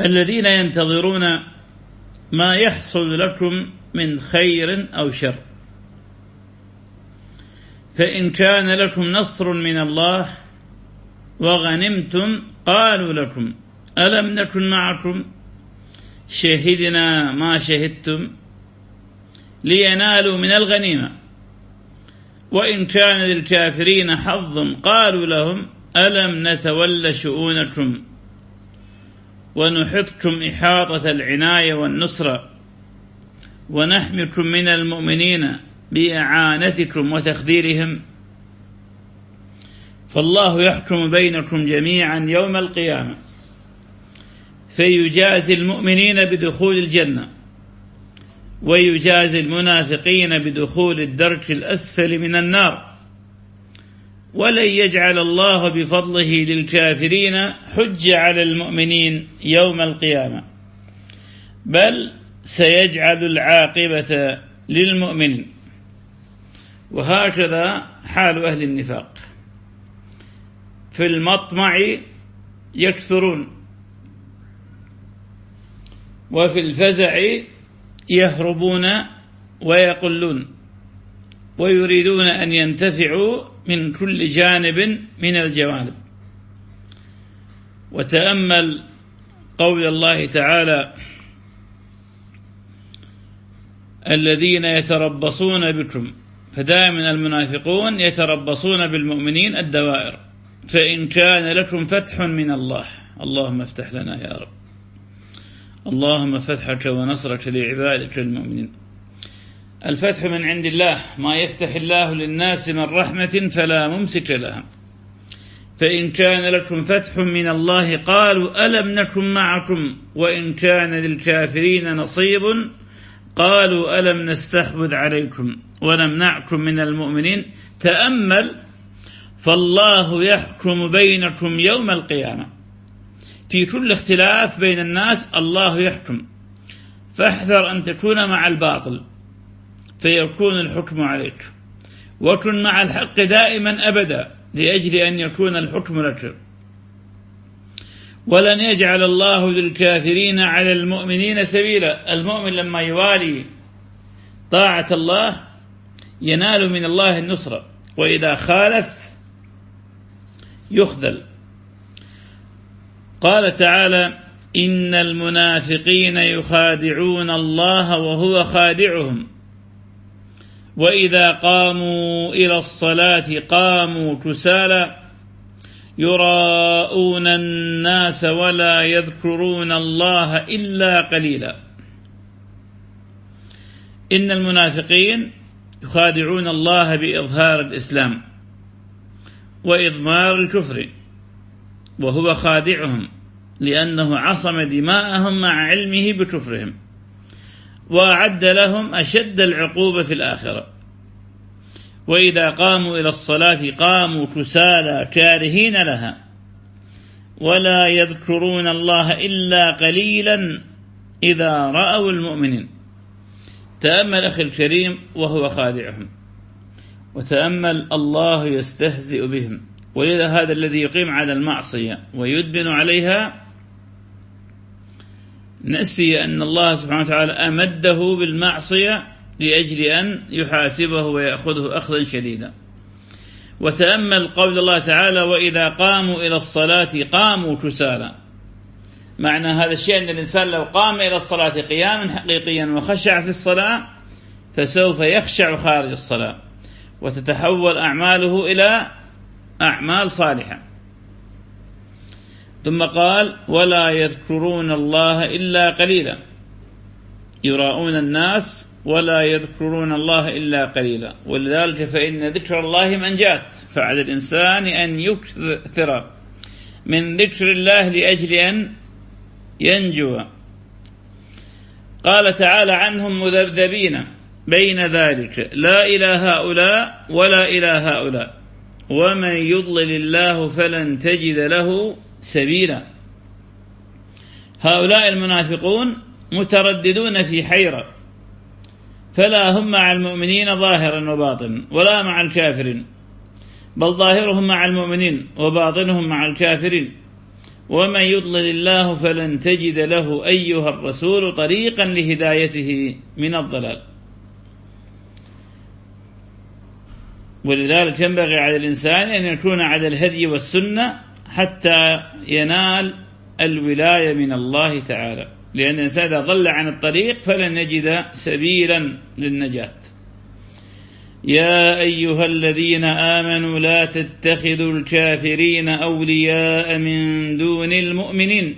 الذين ينتظرون ما يحصل لكم من خير أو شر. فإن كان لكم نصر من الله وغنمتم قالوا لكم ألم نكن معكم؟ شهدنا ما شهدتم لينالوا من الغنيمة. وإن كان للكافرين حظ قالوا لهم ألم نتول شؤونكم؟ ونحطكم إحاطة العناية والنصرة ونحمكم من المؤمنين بإعانتكم وتخذيرهم فالله يحكم بينكم جميعا يوم القيامة فيجازي المؤمنين بدخول الجنة ويجازي المنافقين بدخول الدرك الأسفل من النار ولن يجعل الله بفضله للكافرين حج على المؤمنين يوم القيامة. بل سيجعل العاقبة للمؤمنين. وهكذا حال أهل النفاق. في المطمع يكثرون. وفي الفزع يهربون ويقلون. ويريدون أن ينتفعوا من كل جانب من الجوانب. وتأمل قول الله تعالى الذين يتربصون بكم فدائما المنافقون يتربصون بالمؤمنين الدوائر فإن كان لكم فتح من الله. اللهم افتح لنا يا رب. اللهم فتحك ونصرك لعبادك المؤمنين. الفتح من عند الله ما يفتح الله للناس من رحمة فلا ممسك لها. فإن كان لكم فتح من الله قالوا ألم نكن معكم؟ وإن كان للكافرين نصيب قالوا ألم نستحوذ عليكم ونمنعكم من المؤمنين؟ تأمل فالله يحكم بينكم يوم القيامة. في كل اختلاف بين الناس الله يحكم. فاحذر أن تكون مع الباطل. فيكون الحكم عليك. وكن مع الحق دائما أبدا لأجل أن يكون الحكم لك. ولن يجعل الله للكافرين على المؤمنين سبيلا. المؤمن لما يوالي طاعة الله ينال من الله النصرة وإذا خالف يخذل. قال تعالى إن المنافقين يخادعون الله وهو خادعهم. وإذا قاموا إلى الصلاة قاموا كسالى يراءون الناس ولا يذكرون الله إلا قليلا. إن المنافقين يخادعون الله بإظهار الإسلام وإضمار الكفر وهو خادعهم لأنه عصم دماءهم مع علمه بكفرهم. وأعد لهم أشد العقوبة في الآخرة. وإذا قاموا إلى الصلاة قاموا كسالى كارهين لها. ولا يذكرون الله إلا قليلا إذا رأوا المؤمنين. تأمل أخي الكريم وهو خادعهم. وتأمل الله يستهزئ بهم. ولذا هذا الذي يقيم على المعصية ويدبن عليها نسي أن الله سبحانه وتعالى أمده بالمعصية لأجل أن يحاسبه ويأخذه أخذا شديدا. وتأمل قول الله تعالى وإذا قاموا إلى الصلاة قاموا كسالى. معنى هذا الشيء أن الإنسان لو قام إلى الصلاة قياما حقيقيا وخشع في الصلاة فسوف يخشع خارج الصلاة وتتحول أعماله إلى أعمال صالحة. ثم قال ولا يذكرون الله إلا قليلا. يراؤون الناس ولا يذكرون الله إلا قليلا. ولذلك فإن ذكر الله منجات فعلى الإنسان أن يكثر من ذكر الله لأجل أن ينجو. قال تعالى عنهم مذبذبين بين ذلك لا إلى هؤلاء ولا إلى هؤلاء ومن يضلل الله فلن تجد له سبيلا. هؤلاء المنافقون مترددون في حيرة. فلا هم مع المؤمنين ظاهرا وباطنا ولا مع الكافرين. بل ظاهرهم مع المؤمنين وباطنهم مع الكافرين. ومن يضلل الله فلن تجد له أيها الرسول طريقا لهدايته من الضلال. ولذلك ينبغي على الإنسان أن يكون على الهدي والسنة حتى ينال الولاية من الله تعالى. لأن الإنسان إذا ضل عن الطريق فلن يجد سبيلا للنجاة. يا أيها الذين آمنوا لا تتخذوا الكافرين أولياء من دون المؤمنين.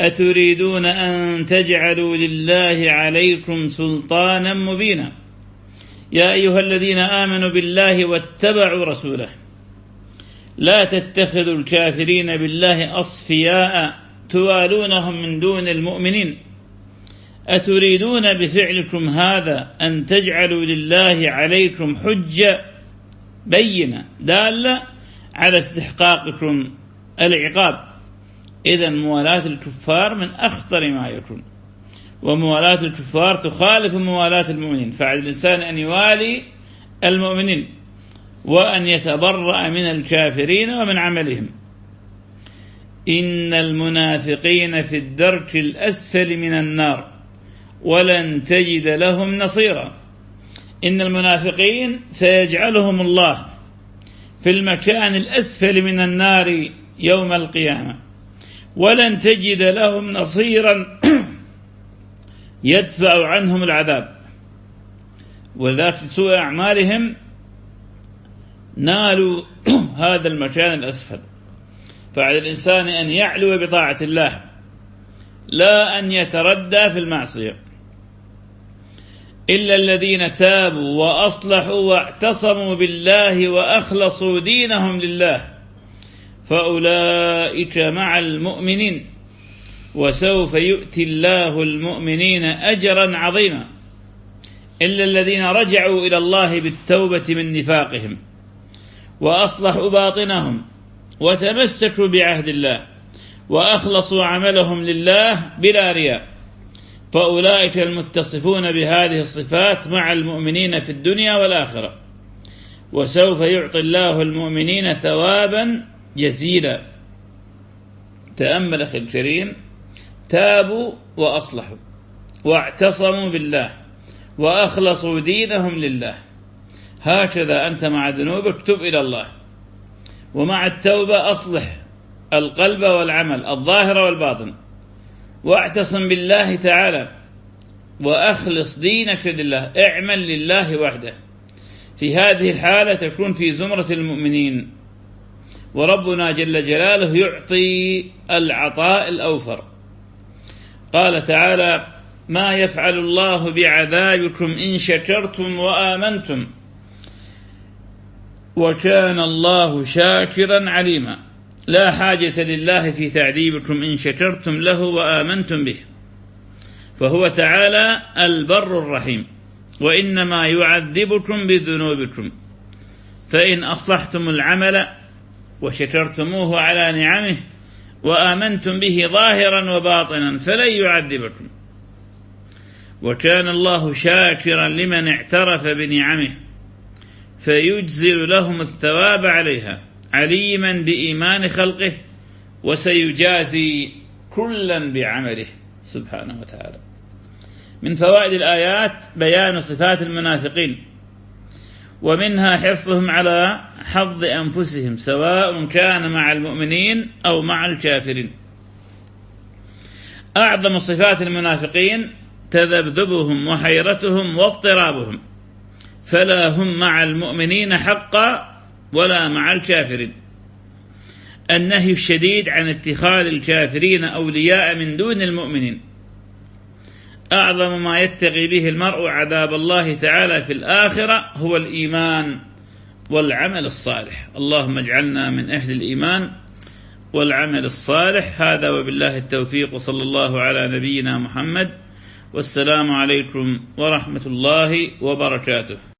أتريدون أن تجعلوا لله عليكم سلطانا مبينا. يا أيها الذين آمنوا بالله واتبعوا رسوله. لا تتخذوا الكافرين بالله أصفياء توالونهم من دون المؤمنين. أتريدون بفعلكم هذا أن تجعلوا لله عليكم حجة بينة دالة على استحقاقكم العقاب. إذا موالاة الكفار من أخطر ما يكون وموالاة الكفار تخالف موالاة المؤمنين. فعلى الإنسان أن يوالي المؤمنين. وأن يتبرأ من الكافرين ومن عملهم. إن المنافقين في الدرك الأسفل من النار ولن تجد لهم نصيرا. إن المنافقين سيجعلهم الله في المكان الأسفل من النار يوم القيامة. ولن تجد لهم نصيرا. يدفع عنهم العذاب. وذلك سوء أعمالهم نالوا هذا المكان الأسفل. فعلى الإنسان أن يعلو بطاعة الله لا أن يتردى في المعصية. إلا الذين تابوا وأصلحوا واعتصموا بالله وأخلصوا دينهم لله فأولئك مع المؤمنين وسوف يؤتي الله المؤمنين أجرا عظيما. إلا الذين رجعوا إلى الله بالتوبة من نفاقهم. وأصلحوا باطنهم وتمسكوا بعهد الله وأخلصوا عملهم لله بلا رياء. فأولئك المتصفون بهذه الصفات مع المؤمنين في الدنيا والآخرة. وسوف يعطي الله المؤمنين ثوابا جزيلا. تأمل أخي الكريم تابوا وأصلحوا واعتصموا بالله وأخلصوا دينهم لله. هكذا أنت مع ذنوبك تب إلى الله. ومع التوبة أصلح القلب والعمل الظاهر والباطن. واعتصم بالله تعالى وأخلص دينك لله اعمل لله وحده. في هذه الحالة تكون في زمرة المؤمنين. وربنا جل جلاله يعطي العطاء الأوفر. قال تعالى ما يفعل الله بعذابكم إن شكرتم وآمنتم. وكان الله شاكرا عليما. لا حاجة لله في تعذيبكم إن شكرتم له وآمنتم به. فهو تعالى البر الرحيم. وإنما يعذبكم بذنوبكم. فإن أصلحتم العمل وشكرتموه على نعمه وآمنتم به ظاهرا وباطنا فلن يعذبكم. وكان الله شاكرا لمن اعترف بنعمه. فيجزل لهم الثواب عليها عليما بإيمان خلقه وسيجازي كلا بعمله سبحانه وتعالى. من فوائد الآيات بيان صفات المنافقين ومنها حرصهم على حظ أنفسهم سواء كان مع المؤمنين أو مع الكافرين. أعظم صفات المنافقين تذبذبهم وحيرتهم واضطرابهم. فلا هم مع المؤمنين حقا ولا مع الكافرين. النهي الشديد عن اتخاذ الكافرين أولياء من دون المؤمنين. أعظم ما يتقي به المرء عذاب الله تعالى في الآخرة هو الإيمان والعمل الصالح. اللهم اجعلنا من أهل الإيمان والعمل الصالح. هذا وبالله التوفيق. صلى الله على نبينا محمد. والسلام عليكم ورحمة الله وبركاته.